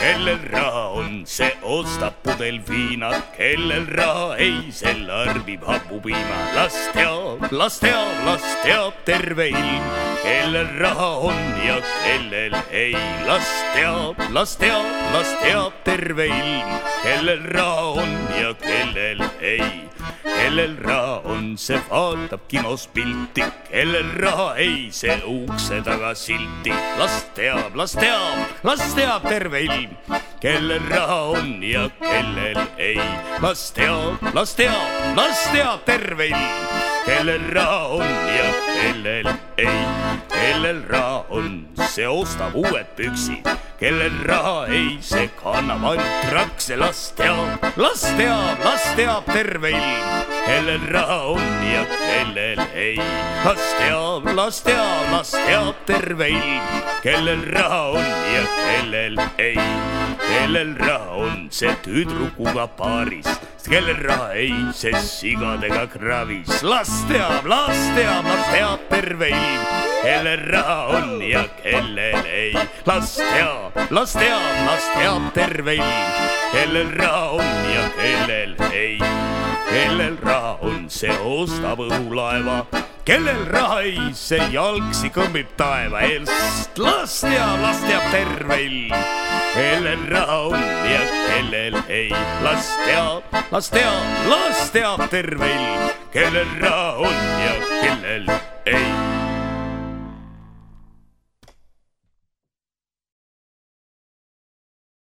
kellel raha on, see ostab pudel viina, kellel raha ei, see larbib hapupiima. las teab, las teab, las teab terve ilm, kellel raha on ja kellel ei. las teab, las teab, las teab terve ilm, kellel raha on ja kellel ei kellel raha on, see vaatab kinos pilti, kellel raha ei, see ukse taga silti. las teab, las teab, las teab terve ilm, kellel raha on ja kellel ei. las teab, las teab, las teab terve ilm, kellel raha on ja kellel ei. kellel raha on, see ostab uued püksid, kellel raha ei, see kannab ainult trakse, las teab, las teab, las teab terve ilm kellel raha on ja kellel ei. las teab, las teab, las teab terve ilm, kellel raha on ja kellel ei. Kellel raha on, see tüdrukuga paaris, kellel raha ei, see sigadega kraavis. las teab, las teab, las teab terve ilm, kellel raha on ja kellel ei. las teab, las teab, las teab terve ilm, kellel raha on ja kellel ei kellel raha on, see ostab õhulaeva, kellel raha ei, see jalgsi kõmbib taeva eest. las teab, las teab terve ilm, kellel raha on ja kellel ei. las teab, las teab, las teab terve ilm, kellel raha on ja kellel ei